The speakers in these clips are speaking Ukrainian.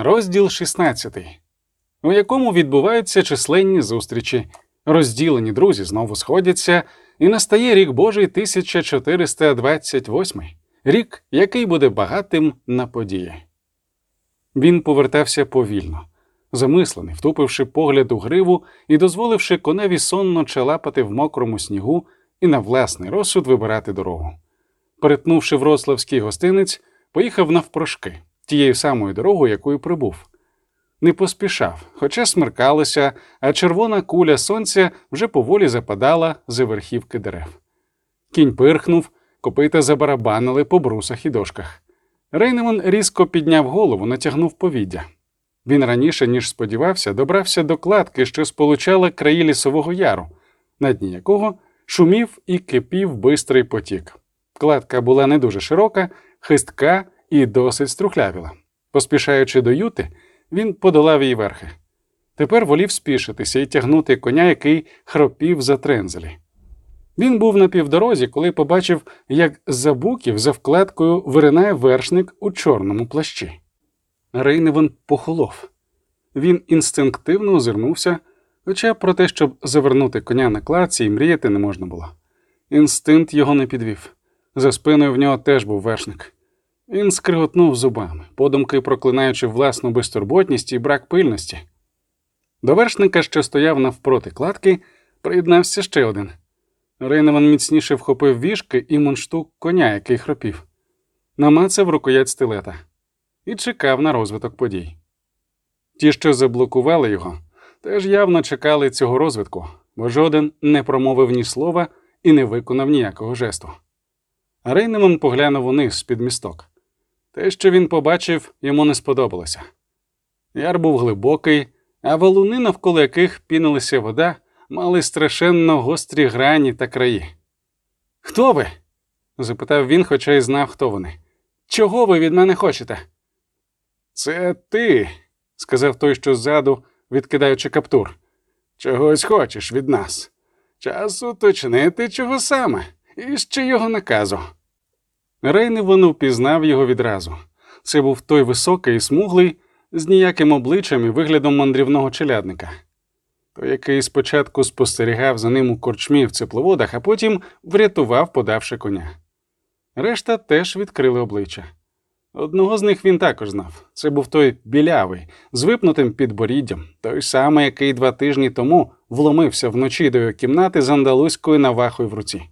Розділ 16, у якому відбуваються численні зустрічі. Розділені друзі знову сходяться, і настає рік Божий 1428, рік, який буде багатим на події. Він повертався повільно, замислений, втупивши погляд у гриву і дозволивши коневі сонно челапати в мокрому снігу і на власний розсуд вибирати дорогу. Перетнувши Вроцлавський гостинець, поїхав навпрошки тією самою дорогою, якою прибув. Не поспішав, хоча смеркалося, а червона куля сонця вже поволі западала за верхівки дерев. Кінь пирхнув, копита забарабанили по брусах і дошках. Рейнеман різко підняв голову, натягнув повіддя. Він раніше, ніж сподівався, добрався до кладки, що сполучала краї лісового яру, на дні якого шумів і кипів бистрий потік. Кладка була не дуже широка, хистка і досить струхлявіла. Поспішаючи до юти, він подолав її верхи. Тепер волів спішитися і тягнути коня, який хропів за трензелі. Він був на півдорозі, коли побачив, як за буків за вкладкою виринає вершник у чорному плащі. Рейневан похолов. Він інстинктивно озирнувся, хоча про те, щоб завернути коня на кладці і мріяти не можна було. Інстинкт його не підвів. За спиною в нього теж був вершник. Він скриготнув зубами, подумки проклинаючи власну безтурботність і брак пильності. До вершника, що стояв навпроти кладки, приєднався ще один. Рейневан міцніше вхопив вішки і мунштук коня, який хропів, намацав рукоять стилета і чекав на розвиток подій. Ті, що заблокували його, теж явно чекали цього розвитку, бо жоден не промовив ні слова і не виконав ніякого жесту. Рейнеман поглянув униз з під місток. Те, що він побачив, йому не сподобалося. Яр був глибокий, а валуни, навколо яких пінилася вода, мали страшенно гострі грані та краї. Хто ви? запитав він, хоча й знав, хто вони. Чого ви від мене хочете? Це ти, сказав той, що ззаду, відкидаючи каптур. Чогось хочеш від нас. Час уточнити, чого саме, і з його наказу. Рейневан впізнав його відразу. Це був той високий і смуглий, з ніяким обличчям і виглядом мандрівного челядника, той, який спочатку спостерігав за ним у корчмі в цепловодах, а потім врятував, подавши коня. Решта теж відкрили обличчя. Одного з них він також знав це був той білявий, з випнутим підборіддям, той самий, який два тижні тому вломився вночі до його кімнати з андалузькою навахою в руці.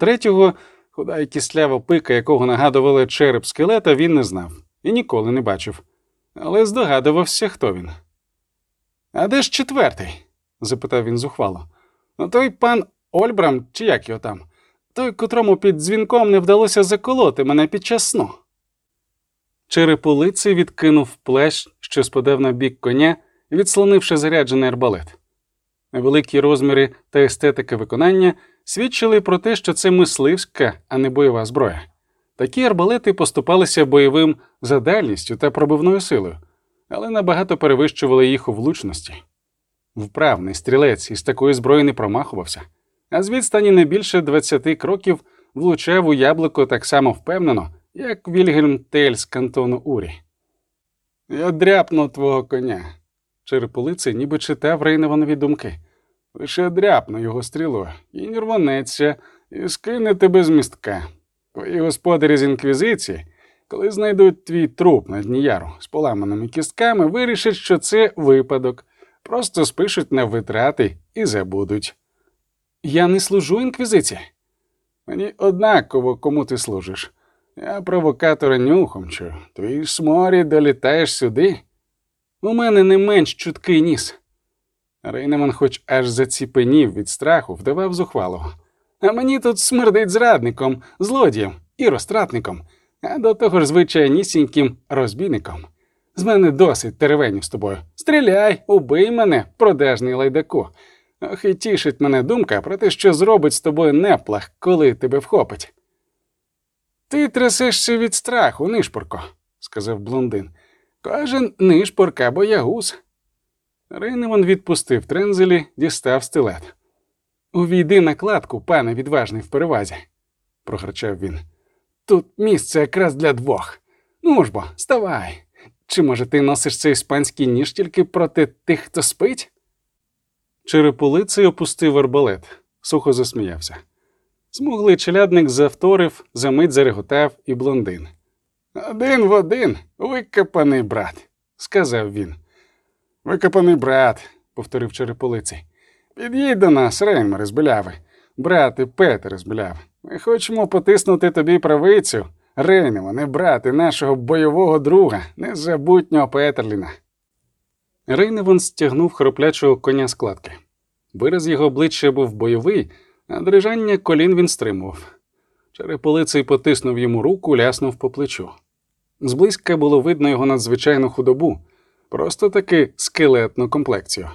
Третього Худа й кислява пика, якого нагадували череп скелета, він не знав і ніколи не бачив, але здогадувався, хто він. А де ж четвертий? запитав він зухвало. Ну, той пан Ольбрам, чи як його там, той, котрому під дзвінком не вдалося заколоти мене під час сну. Череполицей відкинув плащ, що спадав на бік коня, відслонивши заряджений арбалет. Великі розміри та естетика виконання свідчили про те, що це мисливська, а не бойова зброя. Такі арбалети поступалися бойовим за дальністю та пробивною силою, але набагато перевищували їх у влучності. Вправний стрілець із такої зброї не промахувався, а з відстані не більше 20 кроків влучав у яблуко так само впевнено, як Вільгельм Тель з кантону Урі. Я дряпну твого коня. Череполицей ніби читав Рейневанові думки лише дряпне його стрілою, і не рванеться, і скине тебе з містка. Твої господарі з інквізиції, коли знайдуть твій труп на дні яру з поламаними кістками, вирішать, що це випадок, просто спишуть на витрати і забудуть. Я не служу інквізиції. Мені однаково, кому ти служиш. Я провокатора нюхом чую. Твій сморі долітаєш сюди. У мене не менш чуткий ніс. Рейнеман, хоч аж заціпенів від страху, вдавав зухвалого. А мені тут смердить зрадником, злодієм і розтратником, а до того ж звичайнісіньким розбійником. З мене досить теревенів з тобою. Стріляй, убий мене, продажний лайдаку. Ох і тішить мене думка про те, що зробить з тобою неплах, коли тебе вхопить. Ти трясешся від страху, нишпорко, сказав блондин. Кожен нишпорка боягуз. Рейневан відпустив трензелі, дістав стилет. Увійди на кладку, пане відважний в перевазі, прохарчав він. Тут місце якраз для двох. Ну ж бо, ставай. Чи може ти носиш цей іспанський ніж тільки проти тих, хто спить? Череполицей опустив арбалет, сухо засміявся. Смуглий челядник завторив, замить зареготав і блондин. Один в один, викопаний брат, сказав він. Викопаний брат, повторив череполицей. Під'їдь до нас, Реймер з Біляви, брат і Петер з Біляви. Ми хочемо потиснути тобі правицю, Рейнево, не брати нашого бойового друга, незабутнього Петерліна. Рейневан стягнув хроплячого коня з кладки. Вираз його обличчя був бойовий, а дрижання колін він стримував. Череполицей потиснув йому руку, ляснув по плечу. Зблизька було видно його надзвичайну худобу, просто таки скелетну комплекцію.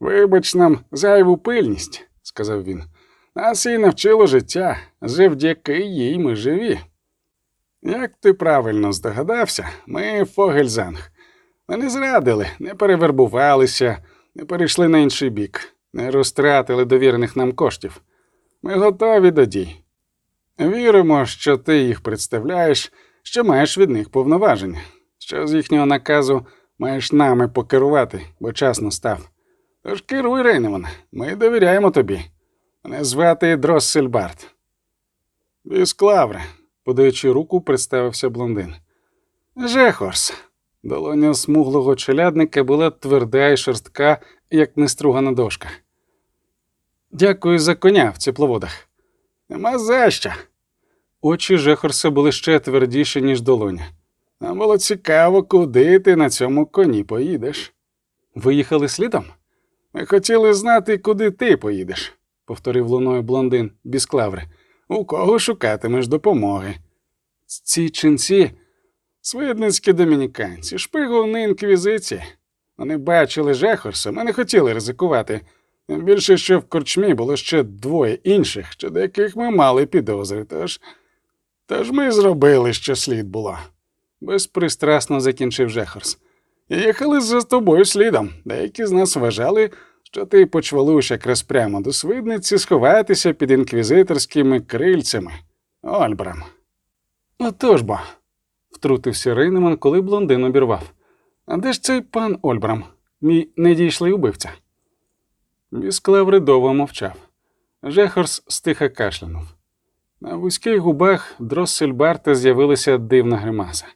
Вибач нам зайву пильність, сказав він. Нас їй навчило життя, завдяки їй ми живі. Як ти правильно здогадався, ми Фогельзанг. Ми не зрадили, не перевербувалися, не перейшли на інший бік, не розтратили довірених нам коштів. Ми готові до дій. Віримо, що ти їх представляєш, що маєш від них повноваження, що з їхнього наказу маєш нами покерувати, бо час настав. Тож керуй, Рейневан, ми довіряємо тобі. Мене звати Дроссельбард. Вісклавре, подаючи руку, представився блондин. Жехорс. Долоня смуглого челядника була тверда і шорстка, як нестругана дошка. Дякую за коня в тепловодах. Нема за що. Очі Жехорса були ще твердіші, ніж долоня. Нам було цікаво, куди ти на цьому коні поїдеш. Виїхали слідом? Ми хотіли знати, куди ти поїдеш, повторив луною блондин Бісклаври. У кого шукатимеш допомоги? Ці ченці свидницькі домініканці, шпигуни інквізиції. Вони бачили Жехорса, ми не хотіли ризикувати. Тим більше, що в корчмі було ще двоє інших, щодо яких ми мали підозри, тож. Тож ми зробили, що слід було. Безпристрасно закінчив Жехорс. І їхали за тобою слідом. Деякі з нас вважали, що ти почвалуєш якраз прямо до свидниці сховатися під інквізиторськими крильцями. Ольбрам. Отож бо, втрутився Рейнеман, коли блондин обірвав. А де ж цей пан Ольбрам, мій недійшлий убивця? Бісклев довго мовчав. Жехорс стиха кашлянув. На вузьких губах Дроссельбарта з'явилася дивна гримаса.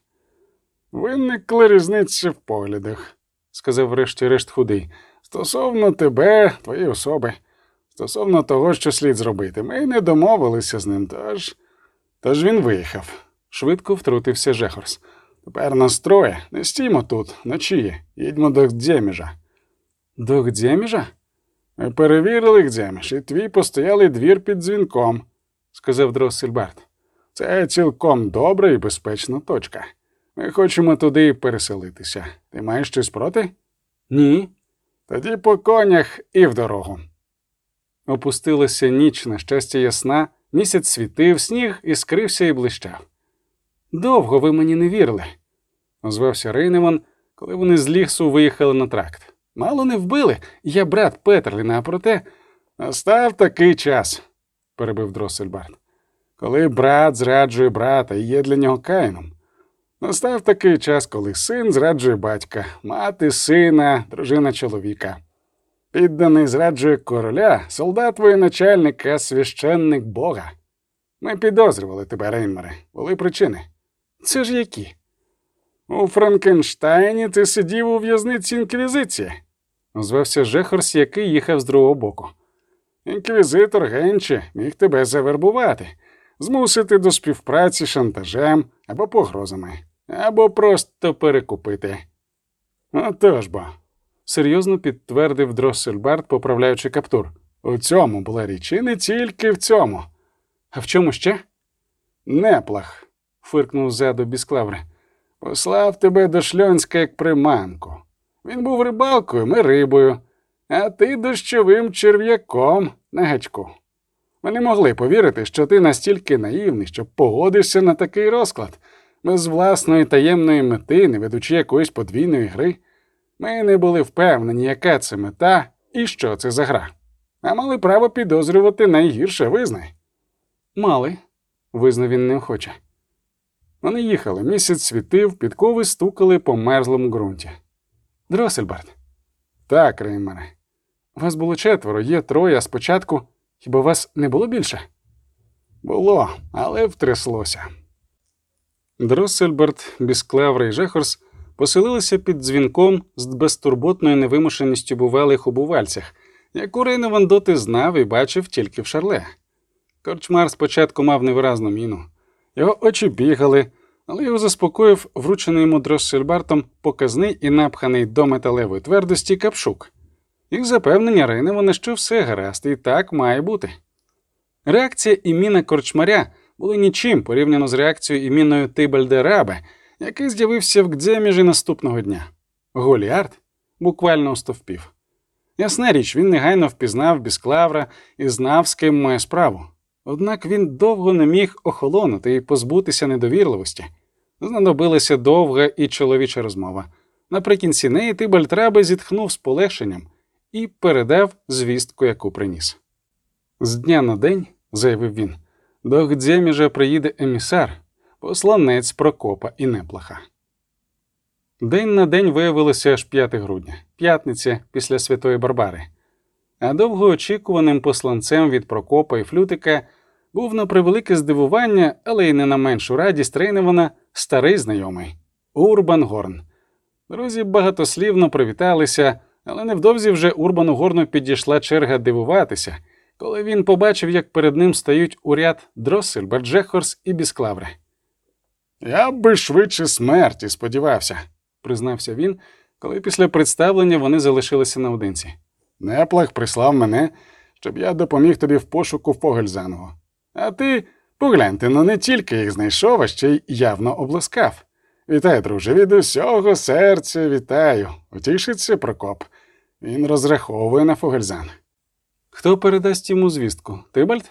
Виникла різниця в поглядах, сказав врешті-решт худий. Стосовно тебе, твоєї особи, стосовно того, що слід зробити, ми не домовилися з ним, тож. Тож він виїхав. Швидко втрутився Жехорс. Тепер нас троє. Не стіймо тут, вночі. Їдьмо до Гдєміжа. До Гдєміжа? Ми перевірили Гдєміж, і твій постоялий двір під дзвінком, сказав Дроссельбард. Це цілком добра і безпечна точка. Ми хочемо туди переселитися. Ти маєш щось проти? Ні. Тоді по конях і в дорогу. Опустилася ніч, на щастя, ясна, місяць світив, сніг іскрився і блищав. Довго ви мені не вірили, озвався Рейнеман, коли вони з лісу виїхали на тракт. Мало не вбили, я брат Петерліна, а проте настав такий час, перебив Дроссельбард. Коли брат зраджує брата і є для нього каїном. Настав такий час, коли син зраджує батька, мати сина, дружина чоловіка. Підданий зраджує короля, солдат воєначальника, священник Бога. Ми підозрювали тебе, Рейнмере, були причини. Це ж які? У Франкенштайні ти сидів у в'язниці інквізиції, озвався Жехорс, який їхав з другого боку. Інквізитор Генче міг тебе завербувати, змусити до співпраці шантажем або погрозами або просто перекупити. Отож бо, серйозно підтвердив Дроссельбард, поправляючи каптур. У цьому була річ, і не тільки в цьому. А в чому ще? Неплах, фиркнув ззаду Бісклаври. Послав тебе до Шльонська як приманку. Він був рибалкою, ми рибою, а ти дощовим черв'яком на гачку. Ми не могли повірити, що ти настільки наївний, що погодишся на такий розклад без власної таємної мети, не ведучи якоїсь подвійної гри, ми не були впевнені, яка це мета і що це за гра. А мали право підозрювати найгірше визнай. Мали, визнав він неохоче. Вони їхали, місяць світив, підкови стукали по мерзлому ґрунті. Дросельбард. Так, Реймере. Вас було четверо, є троє, а спочатку хіба вас не було більше? Було, але втряслося. Дроссельберт, Бісклевра і Жехорс поселилися під дзвінком з безтурботною невимушеністю бувалих у бувальцях, яку Рейневан доти знав і бачив тільки в шарле. Корчмар спочатку мав невиразну міну. Його очі бігали, але його заспокоїв вручений йому Дроссельбартом показний і напханий до металевої твердості капшук. Їх запевнення Рейневана, що все гаразд, і так має бути. Реакція і міна корчмаря були нічим порівняно з реакцією і міною Тибальде Рабе, який з'явився в Гдземіжі наступного дня. Голіард буквально остовпів. Ясна річ, він негайно впізнав Бісклавра і знав, з ким має справу. Однак він довго не міг охолонути і позбутися недовірливості. Знадобилася довга і чоловіча розмова. Наприкінці неї Тибальд Рабе зітхнув з полегшенням і передав звістку, яку приніс. З дня на день, заявив він, до Гдземіжа приїде емісар, посланець Прокопа і Неплаха. День на день виявилося аж 5 грудня, п'ятниця після Святої Барбари. А довгоочікуваним посланцем від Прокопа і Флютика був на превелике здивування, але й не на меншу радість Рейневана старий знайомий Урбан Горн. Друзі багатослівно привіталися, але невдовзі вже Урбану Горну підійшла черга дивуватися, коли він побачив, як перед ним стають у ряд Дроссель, Барджехорс і Бісклаври. Я би швидше смерті сподівався, признався він, коли після представлення вони залишилися наодинці. Неплах прислав мене, щоб я допоміг тобі в пошуку Фогельзаного. А ти погляньте, ну не тільки їх знайшов, а ще й явно обласкав. Вітаю, друже, від усього серця вітаю. Утішиться Прокоп. Він розраховує на Фогельзан. Хто передасть йому звістку? Тибальд?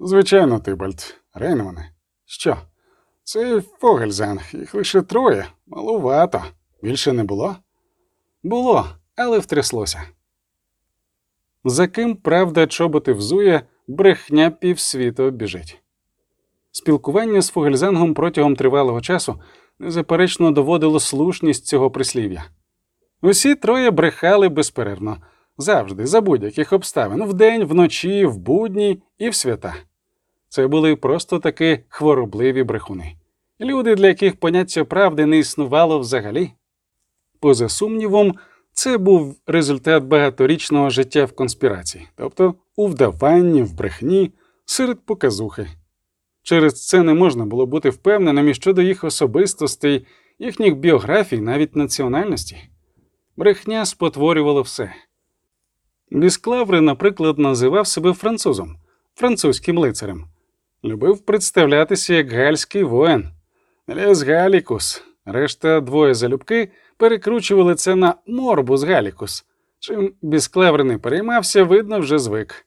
Звичайно, Тибальд. Рейнмане. Що? Це Фогельзан, їх лише троє. Малувато. Більше не було? Було, але втряслося. За ким правда чоботи взує, брехня півсвіту обіжить. Спілкування з Фогельзангом протягом тривалого часу незаперечно доводило слушність цього прислів'я. Усі троє брехали безперервно, завжди, за будь-яких обставин, вдень, вночі, в будні і в свята. Це були просто таки хворобливі брехуни, люди, для яких поняття правди не існувало взагалі. Поза сумнівом, це був результат багаторічного життя в конспірації, тобто у вдаванні, в брехні, серед показухи. Через це не можна було бути впевненим і щодо їх особистостей, їхніх біографій, навіть національності. Брехня спотворювала все. Бісклаври, наприклад, називав себе французом, французьким лицарем, любив представлятися як гальський воїн, Лес Галікус, решта двоє залюбки перекручували це на морбус Галікус. Чим Бісклевр не переймався, видно, вже звик.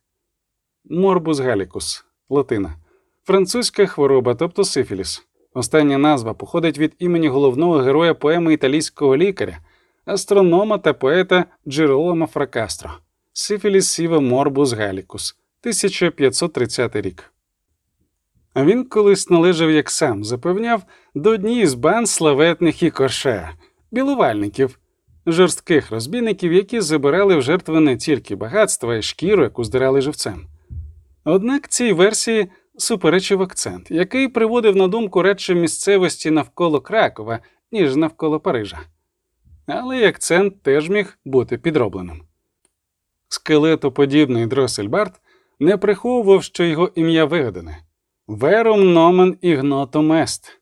Морбус Галікус, латина, французька хвороба, тобто сифіліс. Остання назва походить від імені головного героя поеми італійського лікаря, астронома та поета Джеролома Фракастро. Сифіліс Сіве Морбус Галікус, 1530 рік. А він колись належав, як сам запевняв, до однієї з банд славетних і коше, білувальників, жорстких розбійників, які забирали в жертви не тільки багатства і шкіру, яку здирали живцем. Однак цій версії суперечив акцент, який приводив на думку радше місцевості навколо Кракова, ніж навколо Парижа. Але й акцент теж міг бути підробленим. Скелетоподібний Дроссельбард не приховував, що його ім'я вигадане Верум номен ігнотом ест.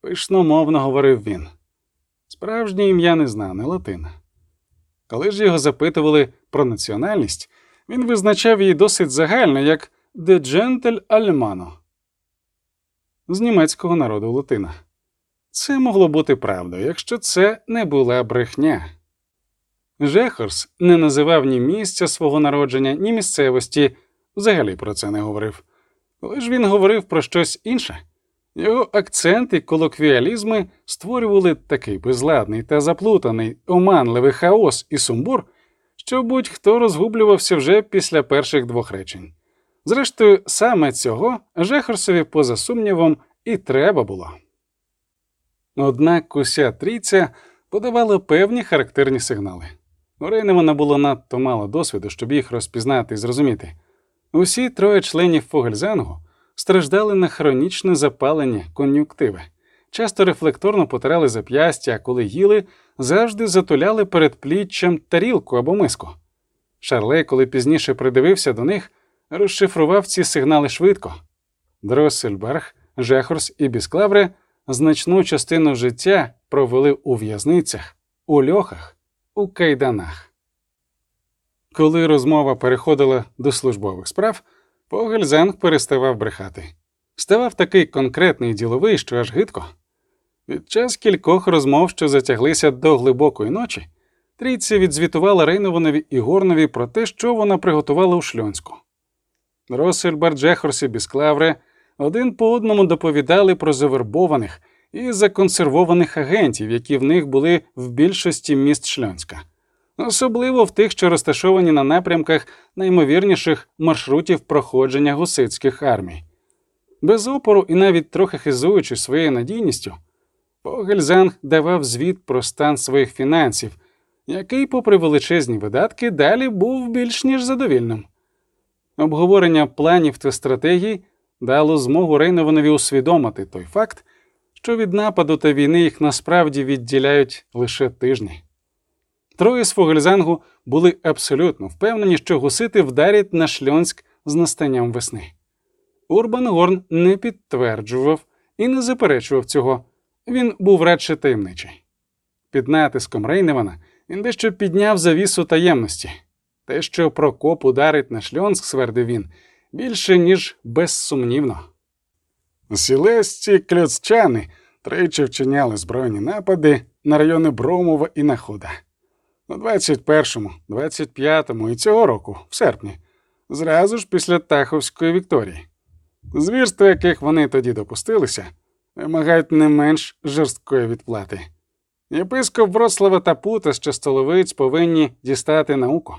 Пишномовно говорив він. Справжнє ім'я не знане латина. Коли ж його запитували про національність, він визначав її досить загально як «de gentle Almano» з німецького народу латина. Це могло бути правдою, якщо це не була брехня. Жехорс не називав ні місця свого народження, ні місцевості, взагалі про це не говорив. Коли ж він говорив про щось інше, його акцент і колоквіалізми створювали такий безладний та заплутаний, оманливий хаос і сумбур, що будь-хто розгублювався вже після перших двох речень. Зрештою, саме цього Жехорсові, поза сумнівом, і треба було. Однак уся трійця подавала певні характерні сигнали. У Рейневана було надто мало досвіду, щоб їх розпізнати і зрозуміти. Усі троє членів Фогельзенгу страждали на хронічне запалення кон'юктиви, часто рефлекторно потирали зап'ястя, а коли їли, завжди затуляли перед пліччям тарілку або миску. Шарлей, коли пізніше придивився до них, розшифрував ці сигнали швидко. Дроссельберг, Жехорс і Бісклавре значну частину життя провели у в'язницях, у льохах, у кайданах. Коли розмова переходила до службових справ, Погельзанг переставав брехати. Ставав такий конкретний і діловий, що аж гидко. Під час кількох розмов, що затяглися до глибокої ночі, трійці відзвітувала Рейнованові і Горнові про те, що вона приготувала у шльонську. Росельберт, Джехорс і Бісклавре один по одному доповідали про завербованих і законсервованих агентів, які в них були в більшості міст Шльонська, особливо в тих, що розташовані на напрямках наймовірніших маршрутів проходження гусицьких армій. Без опору і навіть трохи хизуючи своєю надійністю, Погельзанг давав звіт про стан своїх фінансів, який, попри величезні видатки, далі був більш ніж задовільним. Обговорення планів та стратегій дало змогу Рейнованові усвідомити той факт, що від нападу та війни їх насправді відділяють лише тижні. Троє з Фогельзангу були абсолютно впевнені, що гусити вдарять на шльонськ з настанням весни. Урбан Горн не підтверджував і не заперечував цього, він був радше таємничий. Під натиском Рейневана він дещо підняв завісу таємності. Те, що Прокоп ударить на шльонськ, свердив він, більше, ніж безсумнівно. Сілесті кльоцчани тричі вчиняли збройні напади на райони Бромова і Находа. У 21-му, 25-му і цього року, в серпні, зразу ж після Таховської вікторії. Звірства, яких вони тоді допустилися, вимагають не менш жорсткої відплати. Єпископ Вроцлава та Пута з Частоловиць повинні дістати науку.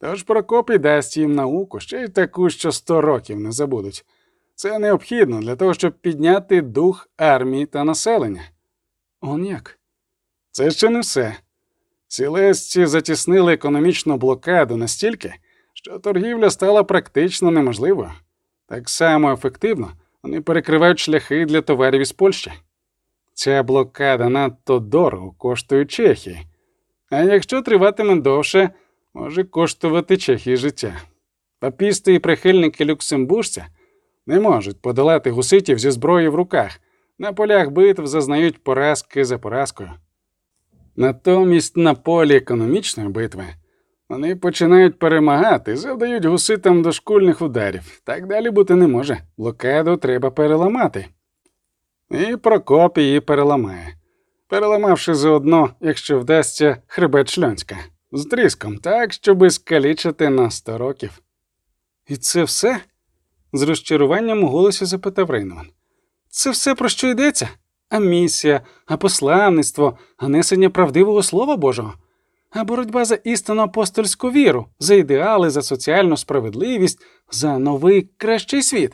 Тож Прокоп і дасть їм науку ще й таку, що сто років не забудуть. Це необхідно для того, щоб підняти дух армії та населення. Он як? Це ще не все. Сілесці затіснили економічну блокаду настільки, що торгівля стала практично неможливою. Так само ефективно вони перекривають шляхи для товарів із Польщі. Ця блокада надто дорого коштує Чехії, а якщо триватиме довше, може коштувати Чехії життя. Папісти і прихильники люксембуржця не можуть подолати гуситів зі зброєю в руках, на полях битв зазнають поразки за поразкою. Натомість на полі економічної битви вони починають перемагати, завдають гуситам дошкульних ударів. Так далі бути не може. Блокаду треба переламати. І Прокоп її переламає, переламавши заодно, якщо вдасться хребет шльонська, з тріском, так, щоби скалічити на сто років. І це все? З розчаруванням у голосі запитав Рейнман. Це все про що йдеться? А місія, а посланництво, а несення правдивого слова Божого, а боротьба за істинну апостольську віру, за ідеали, за соціальну справедливість, за новий кращий світ.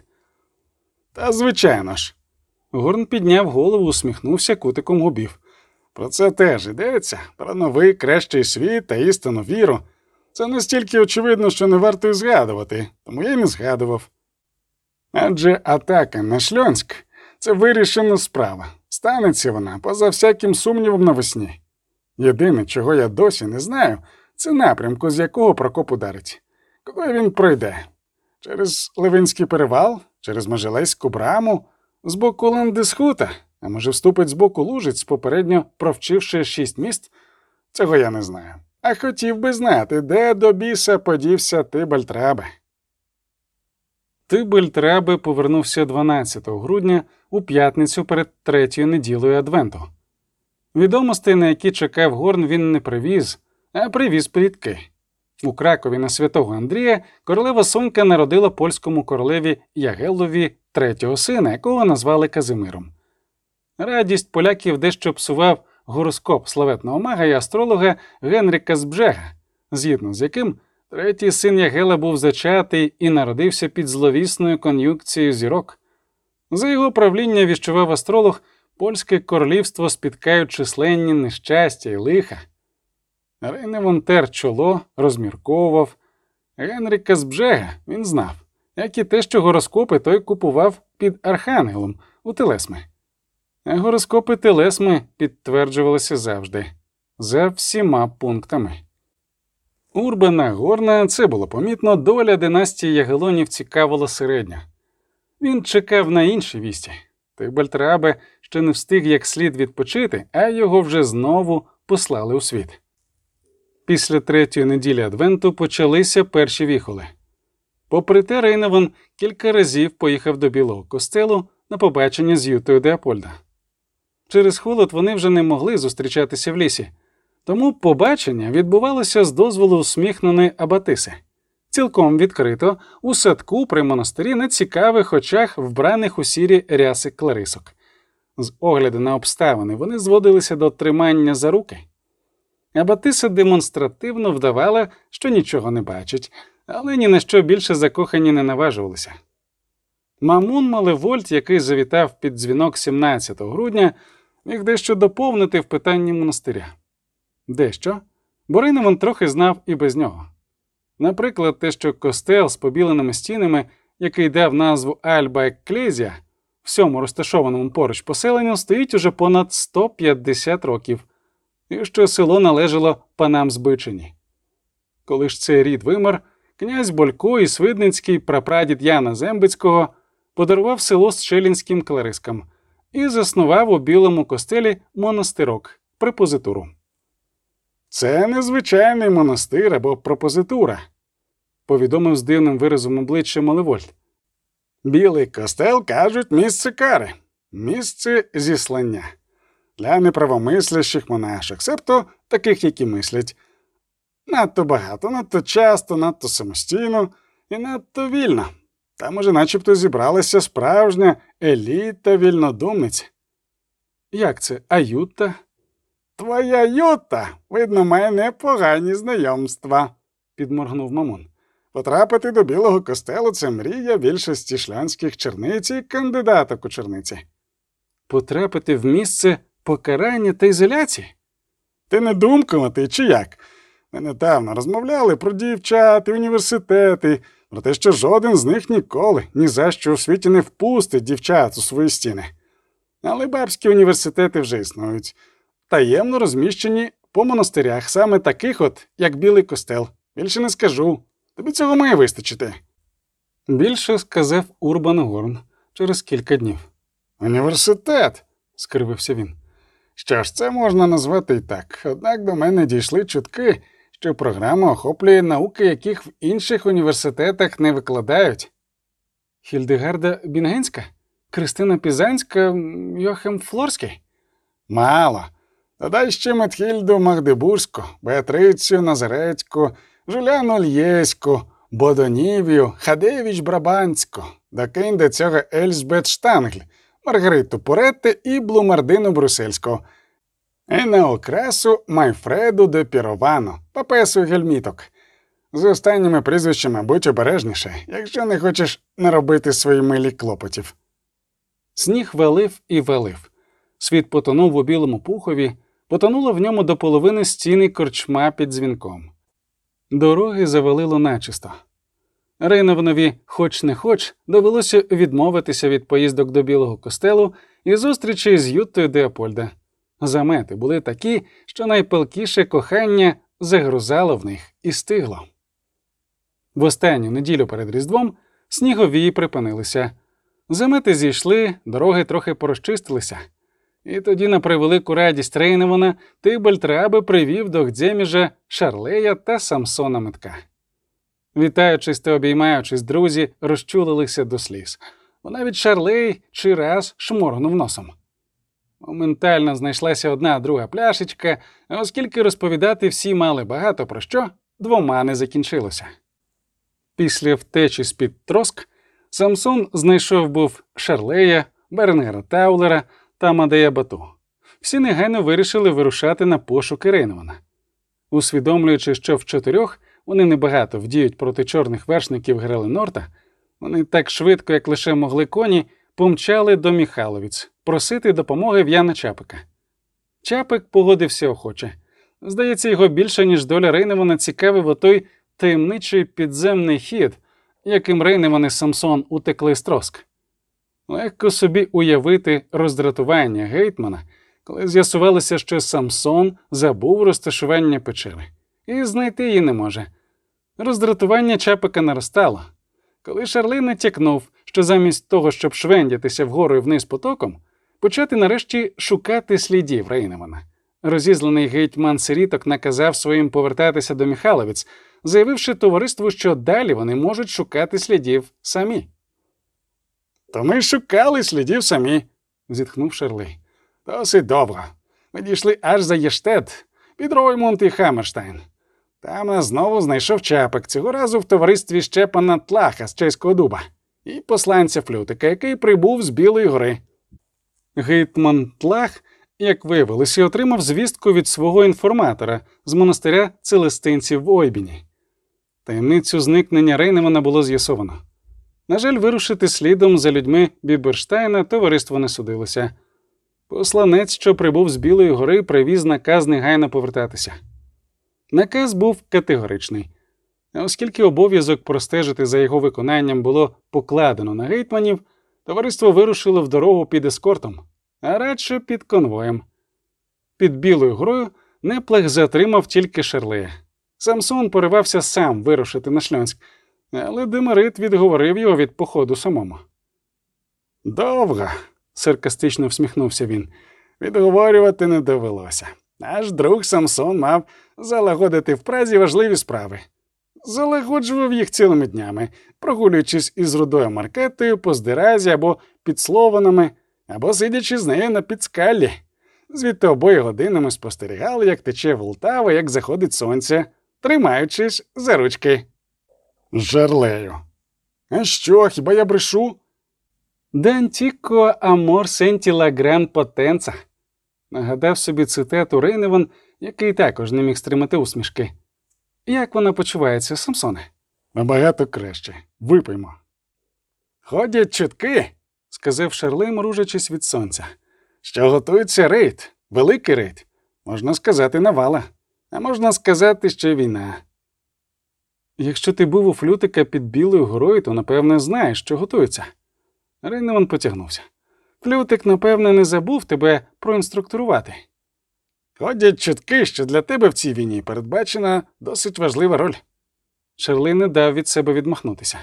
Та звичайно ж. Горн підняв голову, усміхнувся кутиком губів. Про це теж йдеться, про новий кращий світ та істинну віру. Це настільки очевидно, що не варто й згадувати, тому я й не згадував. Адже атака на Шльонськ це вирішена справа. Станеться вона поза всяким сумнівом навесні. Єдине, чого я досі не знаю, це напрямку, з якого Прокоп ударить. Куди він пройде? Через Левинський перевал, через Можелеську браму, з боку Ландисхута, а може, вступить з боку Лужиць, попередньо провчивши шість міст? Цього я не знаю. А хотів би знати, де до біса подівся ти, Бальтрабе. Тибель Трабе повернувся 12 грудня у п'ятницю перед третьою неділею Адвенту. Відомостей, на які чекав Горн, він не привіз, а привіз плітки. У Кракові на святого Андрія королева Сонька народила польському королеві Ягелові третього сина, якого назвали Казимиром. Радість поляків дещо псував гороскоп славетного мага і астролога Генріка Збжега, згідно з яким Третій син Ягела був зачатий і народився під зловісною кон'юкцією зірок. За його правління віщував астролог, польське королівство спіткають численні нещастя і лиха. Рейневон тер чоло, розмірковував. Генріка Збжега він знав, як і те, що гороскопи той купував під Архангелом у Телесми. А гороскопи Телесми підтверджувалися завжди, за всіма пунктами. Урбана Горна, це було помітно, доля династії Ягелонів цікавила середня. Він чекав на інші вісті. Тибальтрабе ще не встиг як слід відпочити, а його вже знову послали у світ. Після третьої неділі Адвенту почалися перші віхоли. Попри те, Рейневан кілька разів поїхав до Білого костелу на побачення з Ютою Деапольда. Через холод вони вже не могли зустрічатися в лісі, тому побачення відбувалося з дозволу усміхненої Абатиси, цілком відкрито у садку при монастирі на цікавих очах, вбраних у сірі ряси кларисок. З огляду на обставини вони зводилися до тримання за руки. Абатиса демонстративно вдавала, що нічого не бачить, але ні на що більше закохані не наважувалися. Мамун Малевольт, який завітав під дзвінок 17 грудня, міг дещо доповнити в питанні монастиря. Дещо, бо Рейневан трохи знав і без нього. Наприклад, те, що костел з побіленими стінами, який дав назву Альба Екклезія, всьому розташованому поруч поселенню, стоїть уже понад 150 років, і що село належало панам Збичині. Коли ж цей рід вимер, князь Болько і Свидницький прапрадід Яна Зембицького подарував село з Шелінським кларискам і заснував у білому костелі монастирок препозитуру. Це незвичайний монастир або пропозитура, повідомив з дивним виразом обличчя Малевольт. Білий костел кажуть місце кари, місце зіслання для неправомислящих монашок, себто таких, які мислять. Надто багато, надто часто, надто самостійно і надто вільно. Там уже начебто зібралася справжня еліта вільнодумниць. Як це, а Ютта? Твоя Ютта, видно, має непогані знайомства, підморгнув Мамон. Потрапити до білого костелу це мрія більшості шльонських черниць і кандидаток у черниці. Потрапити в місце покарання та ізоляції? Ти недоумкуватий, чи як? Ми недавно розмовляли про дівчат і університети, про те, що жоден з них ніколи ні за що у світі не впустить дівчат у свої стіни. Але бабські університети вже існують, таємно розміщені по монастирях, саме таких от, як Білий костел. Більше не скажу. Тобі цього має вистачити. Більше сказав Урбан Горн через кілька днів. Університет, скривився він. Що ж, це можна назвати і так, однак до мене дійшли чутки, що програма охоплює науки, яких в інших університетах не викладають. Хільдегарда Бінгенська, Кристина Пізанська, Йоахім Флорський? Мало. Додай ще Метхільду Магдебурзьку, Беатрицю Назарецьку, Жуляну Льєську, Бодонівію, Хадевіч Брабанську, докинь до цього Ельзбет Штангль, Маргариту Поретте і Блумардину Брусельську. І на окрасу Майфреду де Піровано, папесу гельміток. З останніми прізвищами будь обережніше, якщо не хочеш наробити свої милі клопотів. Сніг велив і велив. Світ потонув у білому пухові, потонула в ньому до половини стіни корчма під дзвінком. Дороги завалило начисто. Рейновнові, хоч не хоч, довелося відмовитися від поїздок до Білого костелу і зустрічі з Юттою Деопольда. Замети були такі, що найпалкіше кохання загрузало в них і стигло. В останню неділю перед Різдвом сніговії припинилися. Замети зійшли, дороги трохи порозчистилися. І тоді, на превелику радість Рейневана, Тибальт Раби привів до Гдземіжа Шарлея та Самсона Метка. Вітаючись та обіймаючись, друзі розчулилися до сліз, бо навіть Шарлей чи раз шморгнув носом. Моментально знайшлася одна друга пляшечка, оскільки розповідати всі мали багато про що, двома не закінчилося. Після втечі з-під троск Самсон знайшов був Шарлея, Беренгера Таулера та Мадея Бату. Всі негайно вирішили вирушати на пошуки Рейнована. Усвідомлюючи, що в чотирьох вони небагато вдіють проти чорних вершників Греленорта, вони так швидко, як лише могли коні, помчали до Міхаловіць, просити допомоги в Яна Чапика. Чапик погодився охоче. Здається, його більше, ніж доля Рейневана цікавив отой таємничий підземний хід, яким Рейневан і Самсон утекли з троск. Легко собі уявити роздратування гейтмана, коли з'ясувалося, що Самсон забув розташування печери, і знайти її не може. Роздратування чапика наростало. Коли Шарлей натякнув, що замість того, щоб швендятися вгору і вниз потоком, почати нарешті шукати слідів Рейневана. Розізлений гетьман Сиріток наказав своїм повертатися до Міхаловець, заявивши товариству, що далі вони можуть шукати слідів самі. То ми шукали слідів самі, зітхнув Шерлей. Досить довго. Ми дійшли аж за Єштет, під Роймонт і Хаммерштайн. Там нас знову знайшов чапик, цього разу в товаристві Щепана Тлаха з чеського дуба, і посланця Флютика, який прибув з Білої гори. Гейтман Тлах, як виявилося, отримав звістку від свого інформатора з монастиря целестинців в Ойбіні. Таємницю зникнення Рейневана було з'ясовано. На жаль, вирушити слідом за людьми Біберштайна товариство не судилося. Посланець, що прибув з Білої гори, привіз наказ негайно повертатися. Наказ був категоричний, а оскільки обов'язок простежити за його виконанням було покладено на гейтманів, товариство вирушило в дорогу під ескортом, а радше під конвоєм. Під Білою горою Неплех затримав тільки Шерлея. Самсон поривався сам вирушити на Шльонськ, але Демерит відговорив його від походу самому. Довго, саркастично всміхнувся він. Відговорювати не довелося. Наш друг Самсон мав залагодити в празі важливі справи. Залагоджував їх цілими днями, прогулюючись із рудою маркетою по здиразі або під Слованами, або сидячи з нею на підскаллі. Звідти обоє годинами спостерігали, як тече Волтава, як заходить сонце, тримаючись за ручки. Шарлею. А що, хіба я брешу? D'antico amor sentì la gran potenza. Нагадав собі цитату Рейневан, який також не міг стримати усмішки. Як вона почувається, Самсоне? Набагато краще. Випиймо. Ходять чутки, сказав Шарлей, мружачись від сонця, що готується рейд, великий рейд. Можна сказати, навала, а можна сказати, що війна. Якщо ти був у флютика під Білою горою, то напевне знаєш, що готується. Рейневан потягнувся. Флютик, напевне, не забув тебе проінструктурувати. Ходять чутки, що для тебе в цій війні передбачена досить важлива роль. Шерли не дав від себе відмахнутися.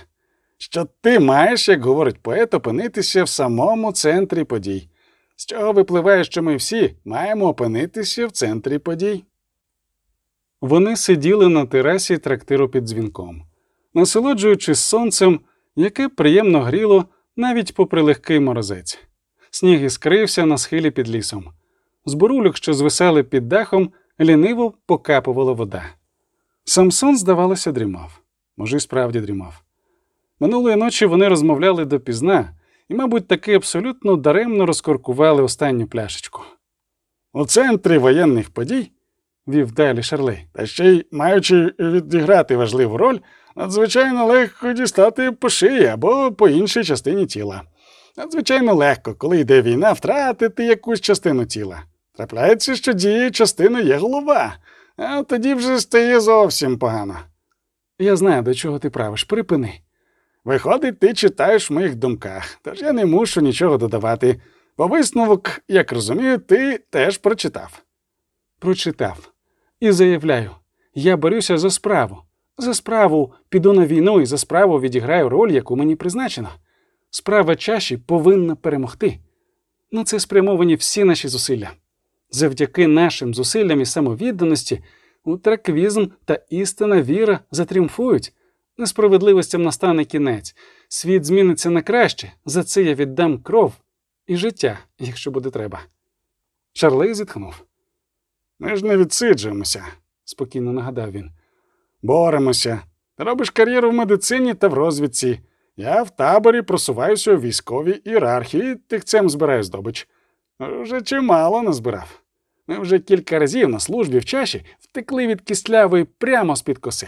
Що ти маєш, як говорить поет, опинитися в самому центрі подій, з чого випливає, що ми всі маємо опинитися в центрі подій. Вони сиділи на терасі трактиру під дзвінком, насолоджуючись сонцем, яке приємно гріло навіть попри легкий морозець. Сніг іскрився на схилі під лісом. З бурульок, що звисали під дахом, ліниво покапувала вода. Самсон, здавалося, дрімав. Може, й справді дрімав. Минулої ночі вони розмовляли допізна і, мабуть, таки абсолютно даремно розкоркували останню пляшечку. У центрі воєнних подій, вів далі Шарлей, та ще й маючи відіграти важливу роль, надзвичайно легко дістати по шиї або по іншій частині тіла. Надзвичайно легко, коли йде війна, втратити якусь частину тіла. Трапляється, що дією частиною є голова, а тоді вже стає зовсім погано. Я знаю, до чого ти правиш, припини. Виходить, ти читаєш в моїх думках, тож я не мушу нічого додавати. Бо висновок, як розумію, ти теж прочитав. Прочитав. І заявляю, я борюся за справу. За справу піду на війну і за справу відіграю роль, яку мені призначено. Справа чаші повинна перемогти. На це спрямовані всі наші зусилля. Завдяки нашим зусиллям і самовідданості утраквізм та істинна віра затріумфують. Несправедливостям настане кінець. Світ зміниться на краще. За це я віддам кров і життя, якщо буде треба. Шарлей зітхнув. Ми ж не відсиджуємося, спокійно нагадав він. Боремося. Робиш кар'єру в медицині та в розвідці. Я в таборі просуваюся у військовій ієрархії, тихцем збираю здобич. Вже чимало назбирав. Ми вже кілька разів на службі в чаші втекли від кислявої прямо з-під коси.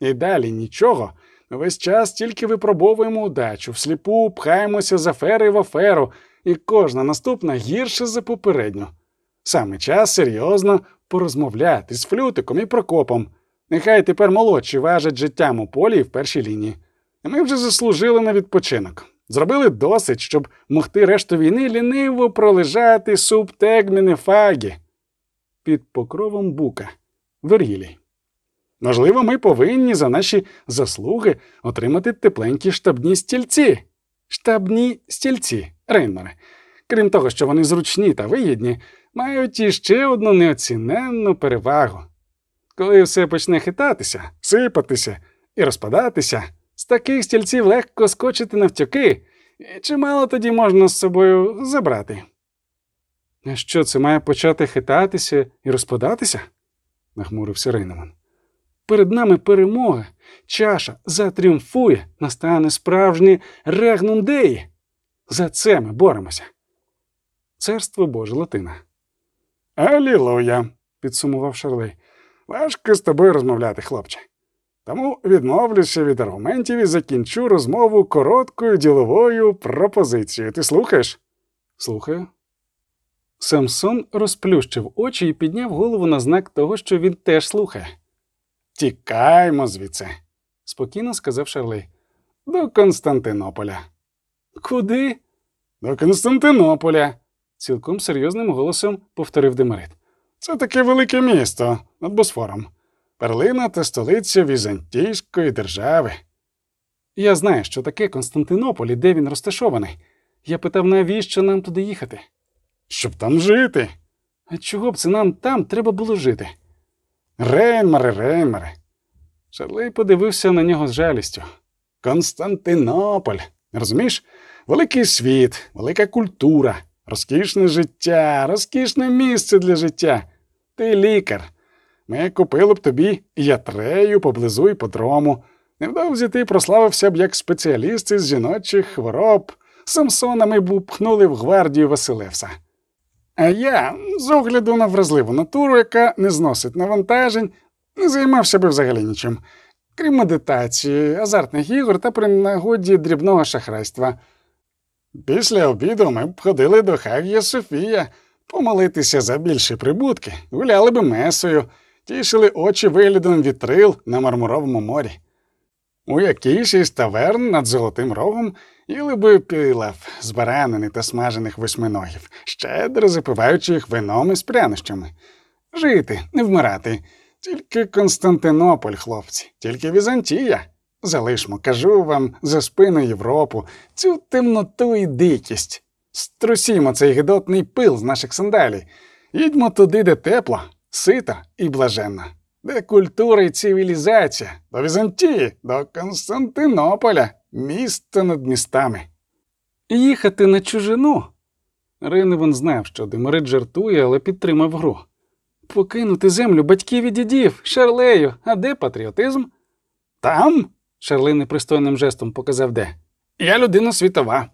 І далі нічого. Весь час тільки випробовуємо удачу, всліпу пхаємося з афери в аферу, і кожна наступна гірше за попередню. Саме час серйозно порозмовляти з флютиком і прокопом. Нехай тепер молодші важать життям у полі і в першій лінії. Ми вже заслужили на відпочинок. Зробили досить, щоб могти решту війни ліниво пролежати субтегміни фагі під покровом бука Вергілій. Можливо, ми повинні за наші заслуги отримати тепленькі штабні стільці. Штабні стільці, Рейнмаре. Крім того, що вони зручні та вигідні, мають іще одну неоціненну перевагу. Коли все почне хитатися, сипатися і розпадатися, з таких стільців легко скочити навтюки, і чимало тоді можна з собою забрати. А що це має почати хитатися і розпадатися? нахмурився Рейнеман. Перед нами перемога, чаша затріумфує, настане справжнє регнум деї. За це ми боремося. Царство Боже Латина. Алілуя, підсумував Шарлей. Важко з тобою розмовляти, хлопче. Тому відмовлюся від аргументів і закінчу розмову короткою діловою пропозицією. Ти слухаєш? Слухаю. Самсон розплющив очі і підняв голову на знак того, що він теж слухає. Тікаймо звідси, спокійно сказав Шарлей. До Константинополя. Куди? До Константинополя, цілком серйозним голосом повторив Демарит. Це таке велике місто над Босфором, перлина та столиця Візантійської держави. Я знаю, що таке Константинополь і де він розташований. Я питав, навіщо нам туди їхати? Щоб там жити. А чого б це нам там треба було жити? Рейнмаре, Рейнмаре. Шарлей подивився на нього з жалістю. Константинополь. Розумієш? Великий світ, велика культура, розкішне життя, розкішне місце для життя. Ти лікар. Ми купили б тобі ятрею поблизу іподрому. Невдовзі ти прославився б як спеціаліст із жіночих хвороб. Самсона ми б упхнули в гвардію Василевса. А я, з огляду на вразливу натуру, яка не зносить навантажень, не займався би взагалі нічим, крім медитації, азартних ігор та при нагоді дрібного шахрайства. Після обіду ми б ходили до Хагія Софія помолитися за більші прибутки, гуляли би месою, тішили очі виглядом вітрил на мармуровому морі. У якійсь із таверн над Золотим Рогом їли би пілав з баранини та смажених восьминогів, щедро запиваючи їх вином із прянощами. Жити, не вмирати. Тільки Константинополь, хлопці, тільки Візантія. Залишмо, кажу вам, за спину Європу, цю темноту і дикість. Струсімо цей гидотний пил з наших сандалій. Їдьмо туди, де тепло, сита і блаженна, де культура і цивілізація, до Візантії, до Константинополя, місто над містами. Їхати на чужину. Рейневан знав, що Демерит жартує, але підтримав гру. Покинути землю батьків і дідів, Шарлею, а де патріотизм? Там? Шарлей непристойним жестом показав де. Я людина світова.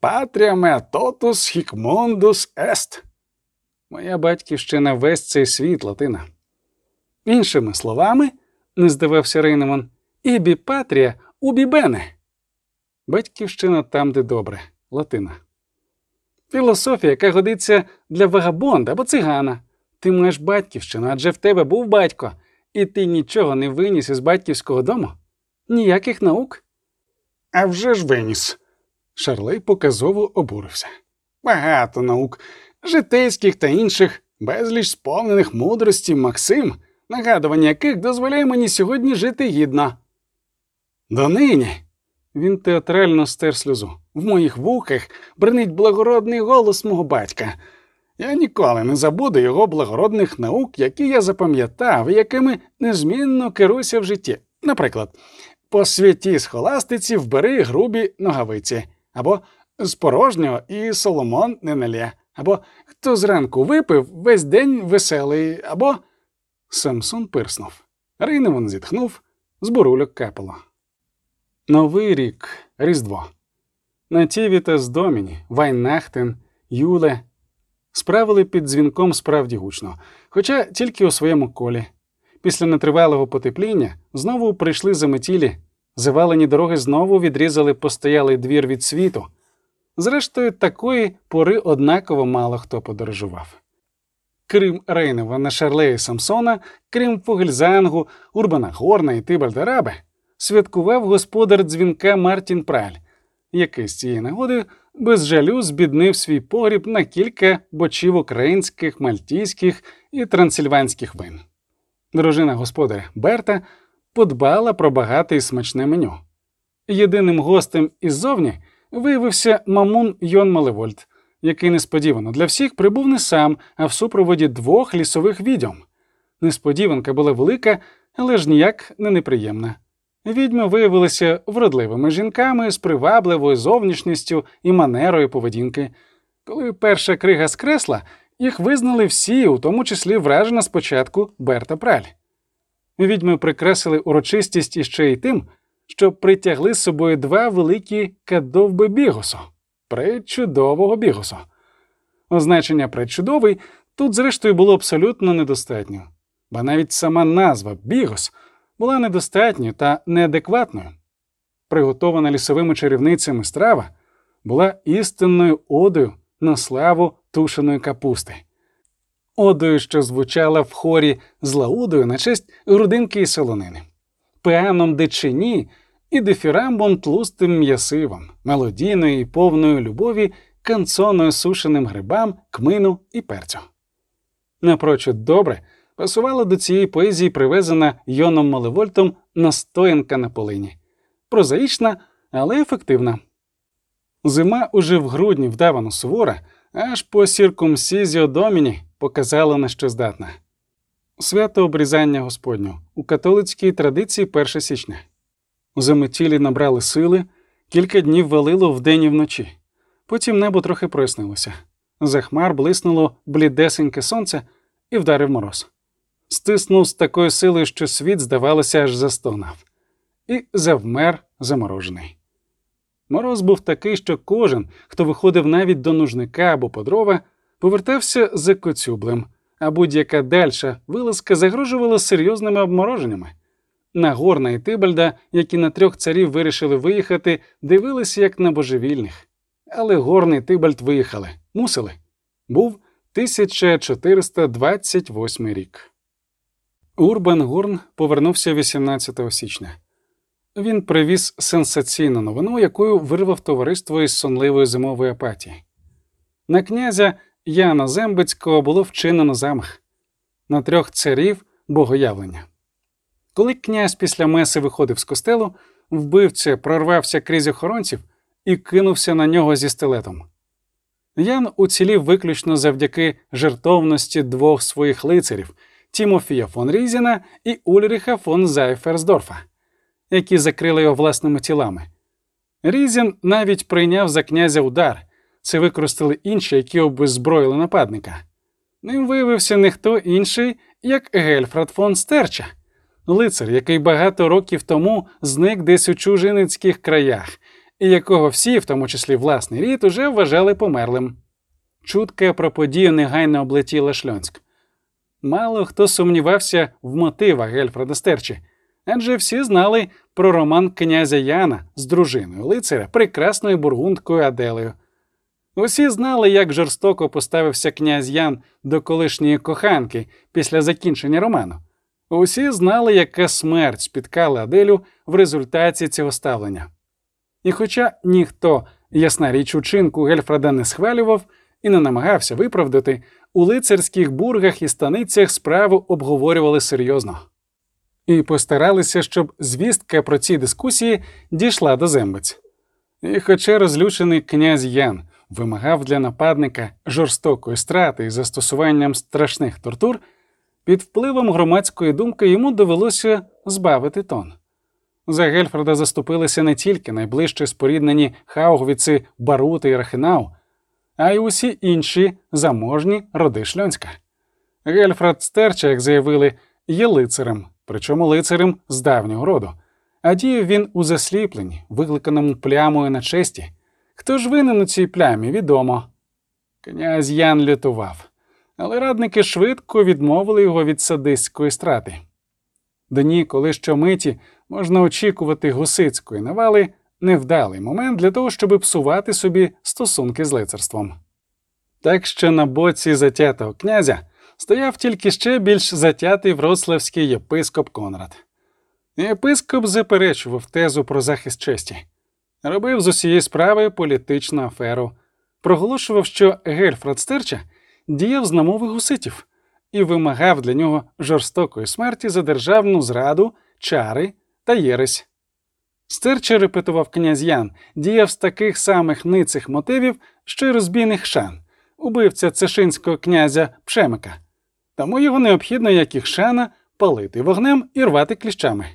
Патрія hic mundus est. Моя батьківщина весь цей світ, Латина. Іншими словами, не здавався Рейнеман, ібі патрія убі бене. Батьківщина там, де добре, Латина. Філософія, яка годиться для вагабонда або цигана. Ти маєш батьківщину, адже в тебе був батько, і ти нічого не виніс із батьківського дому? Ніяких наук? «А вже ж виніс. Шарлей показово обурився. Багато наук, житейських та інших, безліч сповнених мудрості Максим, нагадування яких дозволяє мені сьогодні жити гідно. Донині. Він театрально стер сльозу. В моїх вухах бринить благородний голос мого батька. Я ніколи не забуду його благородних наук, які я запам'ятав якими незмінно керуюся в житті. Наприклад, по святі схоластиці вбери грубі ногавиці, або з порожнього і Соломон не налє, або хто зранку випив, весь день веселий, або. Самсон пирснув. Рейневан зітхнув, з бурульок капало. Новий рік, Різдво. Натівіта з Доміні, Вайнахтен, Юле справили під дзвінком справді гучно, хоча тільки у своєму колі. Після нетривалого потепління знову прийшли заметілі, завалені дороги знову відрізали постоялий двір від світу. Зрештою, такої пори однаково мало хто подорожував. Крім Рейнова на Шарлеї Самсона, крім Фогельзангу, Урбана Горна і Тибальда Рабе, святкував господар дзвінка Мартін Праль, який з цієї нагоди без жалю збіднив свій погріб на кілька бочів українських, мальтійських і трансильванських вин. Дружина господаря Берта подбала про багате і смачне меню. Єдиним гостем іззовні виявився Мамун Йон Малевольт, який несподівано для всіх прибув не сам, а в супроводі двох лісових відьом. Несподіванка була велика, але ж ніяк не неприємна. Відьми виявилися вродливими жінками з привабливою зовнішністю і манерою поведінки. Коли перша крига скресла, їх визнали всі, у тому числі вражена спочатку Берта Праль. Відьми прикреслили урочистість іще й тим, що притягли з собою два великі кадовби бігосу, пречудового бігосу. Означення пречудовий тут, зрештою, було абсолютно недостатньо, бо навіть сама назва бігос була недостатньою та неадекватною. Приготована лісовими чарівницями страва була істинною одою на славу тушеної капусти. Одою, що звучала в хорі з лаудою на честь грудинки і солонини, пеаном дичині і дифірамбом тлустим м'ясивом, мелодійною і повною любові, канцоною сушеним грибам, кмину і перцю. Напрочуд добре пасувала до цієї поезії привезена Йоном Малевольтом настоянка на полині. Прозаїчна, але ефективна. Зима уже в грудні вдавано сувора, аж по сіркумсізіо доміні показала на що здатна. Свято обрізання Господню у католицькій традиції 1 січня. Заметілі набрали сили, кілька днів валило вдень і вночі. Потім небо трохи прояснилося. За хмар блиснуло блідесеньке сонце і вдарив мороз. Стиснув з такою силою, що світ, здавалося, аж застогнав, і завмер заморожений. Мороз був такий, що кожен, хто виходив навіть до нужника або по дрова, повертався за коцюблем, а будь-яка дальша вилазка загрожувала серйозними обмороженнями. На Горна і Тибальда, які на трьох царів вирішили виїхати, дивилися як на божевільних. Але Горн і Тибальд виїхали, мусили. Був 1428 рік. Урбан Горн повернувся 18 січня. Він привіз сенсаційну новину, якою вирвав товариство із сонливої зимової апатії. На князя Яна Зембицького було вчинено замах на трьох царів богоявлення. Коли князь після меси виходив з костелу, вбивця прорвався крізь охоронців і кинувся на нього зі стилетом. Ян уцілів виключно завдяки жертовності двох своїх лицарів Тімофія фон Різіна і Ульріха фон Зайферсдорфа, які закрили його власними тілами. Різін навіть прийняв за князя удар, це використали інші, які обеззброїли нападника. Ним виявився не хто інший, як Гельфрат фон Стерча лицар, який багато років тому зник десь у чужиницьких краях, і якого всі, в тому числі власний рід, уже вважали померлим. Чутка про подію негайно облетіла Шльонськ. Мало хто сумнівався в мотивах Гельфреда Стерчі, адже всі знали про роман князя Яна з дружиною лицаря, прекрасною бургундкою Аделею. Усі знали, як жорстоко поставився князь Ян до колишньої коханки після закінчення роману. Усі знали, яка смерть спіткала Аделю в результаті цього ставлення. І хоча ніхто, ясна річ учинку Гельфреда не схвалював і не намагався виправдати, у лицарських бургах і станицях справу обговорювали серйозно. І постаралися, щоб звістка про ці дискусії дійшла до зембець. І хоча розлючений князь Ян вимагав для нападника жорстокої страти із застосуванням страшних тортур. Під впливом громадської думки йому довелося збавити тон. За Гельфреда заступилися не тільки найближче споріднені хаугвіці Барути і Рахинау, а й усі інші заможні роди Шльонська. Гельфред Стерча, як заявили, є лицарем, причому лицарем з давнього роду, а діяв він у засліпленні, викликаному плямою на честі. Хто ж винен у цій плямі, відомо. Князь Ян лютував але радники швидко відмовили його від садистської страти. Дні, коли щомиті можна очікувати гусицької навали, невдалий момент для того, щоб псувати собі стосунки з лицарством. Так що на боці затятого князя стояв тільки ще більш затятий вроцлавський єпископ Конрад. Єпископ заперечував тезу про захист честі, робив з усієї справи політичну аферу, проголошував, що Гельфред Стерча діяв з намови гуситів і вимагав для нього жорстокої смерті за державну зраду, чари та єресь. Стерча, репетував князь Ян, діяв з таких самих ницих мотивів, що й розбійних шан, убивця цешинського князя Пшемика. Тому його необхідно, як і шана, палити вогнем і рвати кліщами.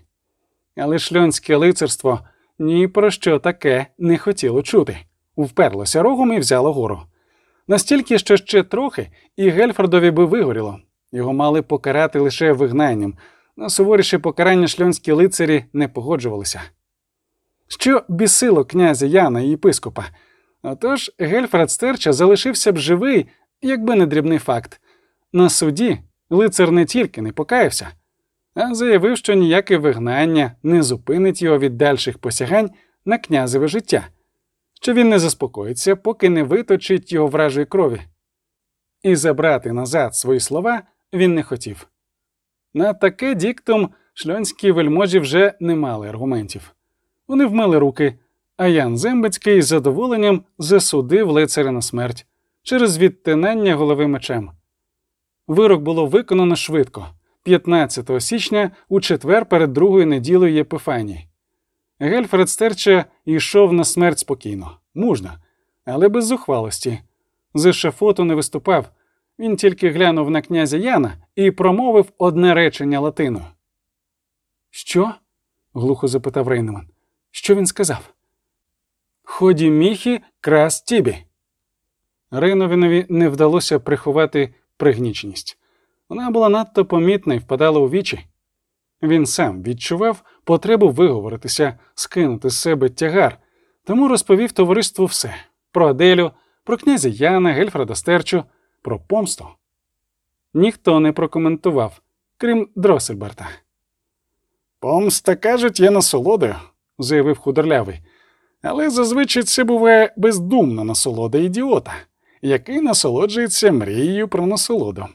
Але шльонське лицарство ні про що таке не хотіло чути, вперлося рогом і взяло гору. Настільки, що ще трохи, і Гельфордові би вигоріло, його мали покарати лише вигнанням, на суворіше покарання шльонські лицарі не погоджувалися. Що бісило князя Яна і єпископа? Отож Гельфред Стерча залишився б живий, якби не дрібний факт. На суді лицар не тільки не покаявся, а заявив, що ніяке вигнання не зупинить його від дальших посягань на князеве життя, що він не заспокоїться, поки не виточить його вражої крові. І забрати назад свої слова він не хотів. На таке діктум шльонські вельможі вже не мали аргументів. Вони вмили руки, а Ян Зембицький з задоволенням засудив лицаря на смерть через відтинання голови мечем. Вирок було виконано швидко, 15 січня у четвер перед другою неділею Єпифанії. Гельфред Стерча йшов на смерть спокійно, мужно, але без зухвалості. З шафоту не виступав. Він тільки глянув на князя Яна і промовив одне речення латиною. Що? глухо запитав Рейнеман. Що він сказав? Ході міхі крас тібі. Рейновінові не вдалося приховати пригніченість. Вона була надто помітна і впадала у вічі. Він сам відчував потребу виговоритися, скинути з себе тягар, тому розповів товариству все про Аделю, про князя Яна, Гельфреда Стерчу, про помсту. Ніхто не прокоментував, крім Дросельберта. Помста, кажуть, є насолодою, заявив худорлявий. Але зазвичай це буває бездумна насолода ідіота, який насолоджується мрією про насолоду.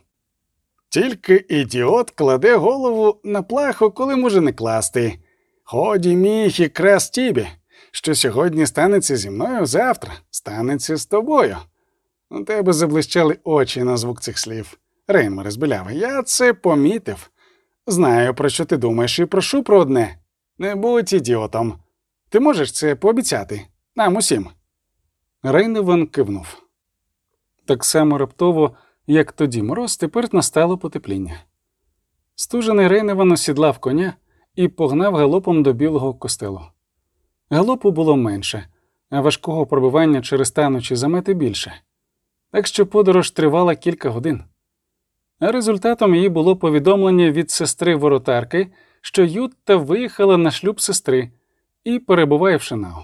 Тільки ідіот кладе голову на плаху, коли може не класти. Ході міхі крас тібі, що сьогодні станеться зі мною завтра, станеться з тобою. У тебе заблищали очі на звук цих слів. Рейнмер збілявий, я це помітив. Знаю, про що ти думаєш, і прошу про одне. Не будь ідіотом. Ти можеш це пообіцяти нам усім. Рейневан кивнув. Так само раптово, як тоді мороз, тепер настало потепління. Стужений Рейневан осідлав коня і погнав галопом до білого костелу. Галопу було менше, а важкого пробивання через танучі замети більше, так що подорож тривала кілька годин. А результатом її було повідомлення від сестри воротарки, що Ютта виїхала на шлюб сестри і перебуває в Шинау.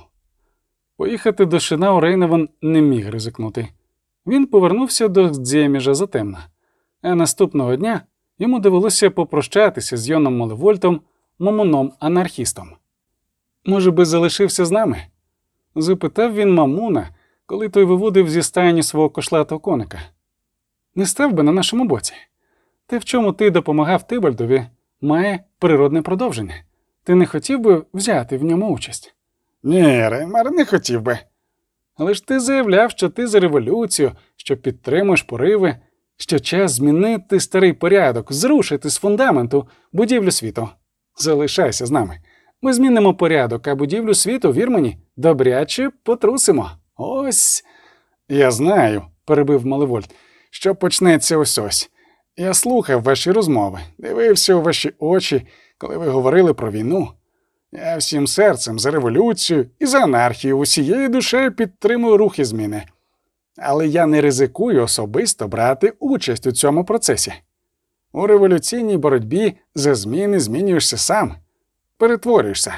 Поїхати до Шинау Рейневан не міг ризикнути. Він повернувся до Дзєміжа затемна, а наступного дня йому довелося попрощатися з Йоном Малевольтом, мамуном анархістом. Може би, залишився з нами? запитав він Мамуна, коли той виводив зі стайні свого кошлатого коника. Не став би на нашому боці. Те, в чому ти допомагав Тибальдові, має природне продовження. Ти не хотів би взяти в ньому участь? Ні, Реймар, не хотів би. Але ж ти заявляв, що ти за революцію, що підтримуєш пориви, що час змінити старий порядок, зрушити з фундаменту будівлю світу. Залишайся з нами. Ми змінимо порядок, а будівлю світу, вір мені, добряче потрусимо. Ось. Я знаю, перебив Малевольт, що почнеться ось ось. Я слухав ваші розмови, дивився у ваші очі, коли ви говорили про війну. Я всім серцем за революцію і за анархію усією душею підтримую рухи зміни. Але я не ризикую особисто брати участь у цьому процесі. У революційній боротьбі за зміни змінюєшся сам, перетворюєшся.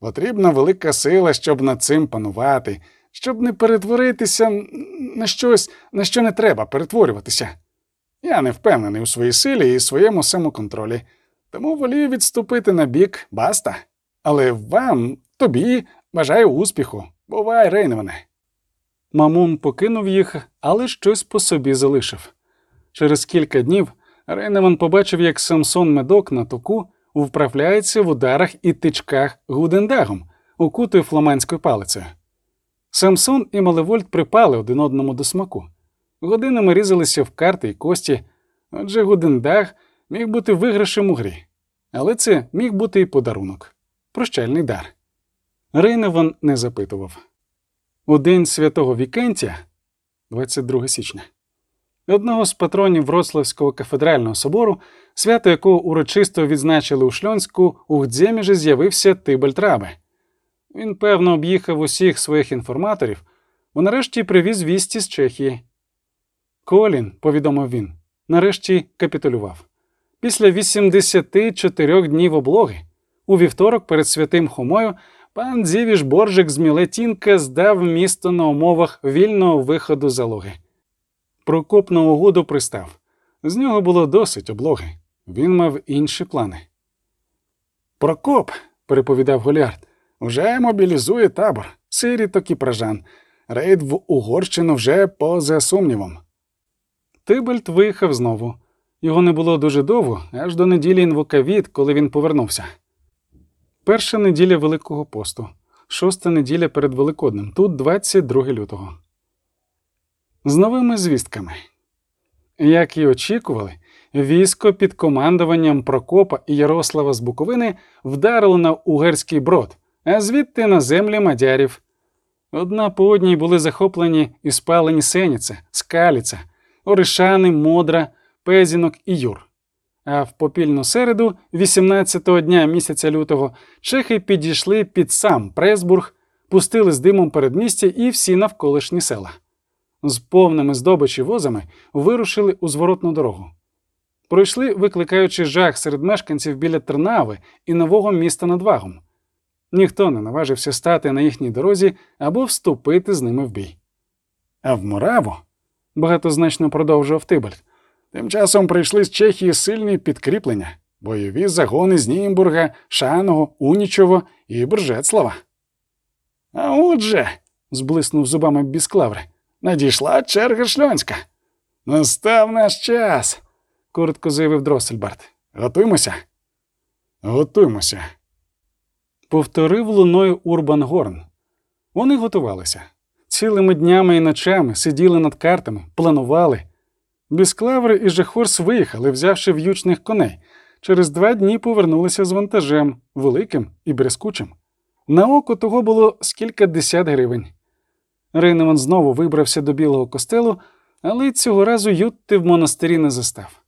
Потрібна велика сила, щоб над цим панувати, щоб не перетворитися на щось, на що не треба перетворюватися. Я не впевнений у своїй силі і своєму самоконтролі, тому волію відступити на бік баста. Але вам, тобі, Бажаю успіху. Бувай, Рейневане. Мамун покинув їх, але щось по собі залишив. Через кілька днів Рейневан побачив, як Самсон Медок на току вправляється в ударах і тичках гудендагом, окутою фламандською палицею. Самсон і Малевольт припали один одному до смаку. Годинами різалися в карти й кості, отже Гудендаг міг бути виграшем у грі. Але це міг бути і подарунок прощальний дар. Рейневан не запитував. У день святого Вікентія, 22 січня, одного з патронів Вроцлавського кафедрального собору, свято якого урочисто відзначили у Шльонську, у Гдземіжі з'явився Тибальт Рабе. Він, певно, об'їхав усіх своїх інформаторів, бо нарешті привіз вісті з Чехії. Колін, повідомив він, нарешті капітулював. Після 84 днів облоги, у вівторок перед святим Хомою, пан Дзівіш Боржик з Мілетінка здав місто на умовах вільного виходу залоги. Прокоп на угоду пристав. З нього було досить облоги. Він мав інші плани. Прокоп, переповідав Голіард, уже мобілізує табор, сиріток і пражан. Рейд в Угорщину вже поза сумнівом. Тибальт виїхав знову. Його не було дуже довго, аж до неділі інвокавіт, коли він повернувся. Перша неділя Великого посту, шоста неділя перед Великоднем, тут 22 лютого. З новими звістками. Як і очікували, військо під командуванням Прокопа і Ярослава з Буковини вдарило на угерський брод, а звідти на землі мадярів. Одна по одній були захоплені і спалені Сеніця, Скаліця, Оришани, Модра, Пезінок і Юр. А в попільну середу, 18-го дня місяця лютого, чехи підійшли під сам Пресбург, пустили з димом передмістя і всі навколишні села. З повними здобичі возами вирушили у зворотну дорогу. Пройшли, викликаючи жах серед мешканців біля Тернави і нового міста над Вагом. Ніхто не наважився стати на їхній дорозі або вступити з ними в бій. А в Мораву, багатозначно продовжував Тибальд, тим часом прийшли з Чехії сильні підкріплення, бойові загони з Німбурга, Шаного, Унічово і Бржецлава. А отже, зблиснув зубами Бісклаври, надійшла черга шльонська. Настав наш час, коротко заявив Дроссельбард. Готуймося. Готуймося. Повторив луною Урбан Горн. Вони готувалися. Цілими днями і ночами сиділи над картами, планували. Бісклаври і Жехорс виїхали, взявши в'ючних коней. Через два дні повернулися з вантажем, великим і брязкучим. На око того було скільки десят гривень. Рейневан знову вибрався до білого костелу, але цього разу Ютти в монастирі не застав.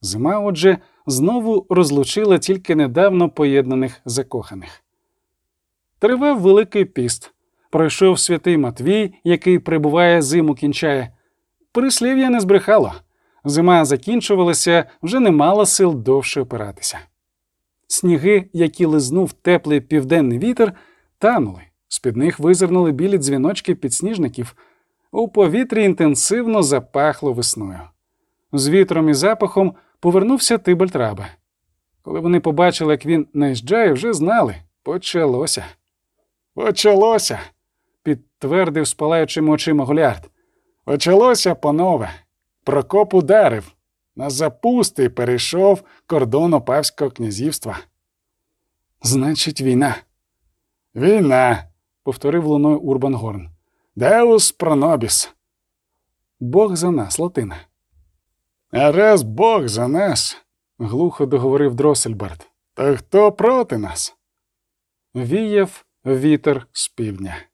Зима, отже, знову розлучила тільки недавно поєднаних закоханих. Тривав Великий піст. Пройшов святий Матвій, який прибуває зиму кінчає. Прислів'я не збрехало. Зима закінчувалася, вже не мала сил довше опиратися. Сніги, які лизнув теплий південний вітер, танули, з під них визирнули білі дзвіночки підсніжників. У повітрі інтенсивно запахло весною. З вітром і запахом повернувся Тибальт Раба. Коли вони побачили, як він наїжджає, вже знали почалося. Почалося, підтвердив спалаючими очима Голіард. Почалося, панове. Прокоп ударив. На запусти перейшов кордон Опавського князівства. Значить, війна. Війна, повторив луною Урбан Горн. Deus pro nobis. Бог за нас, Латина. А раз Бог за нас, глухо договорив Дроссельбарт, то хто проти нас? Віяв вітер з півдня.